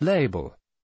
Label.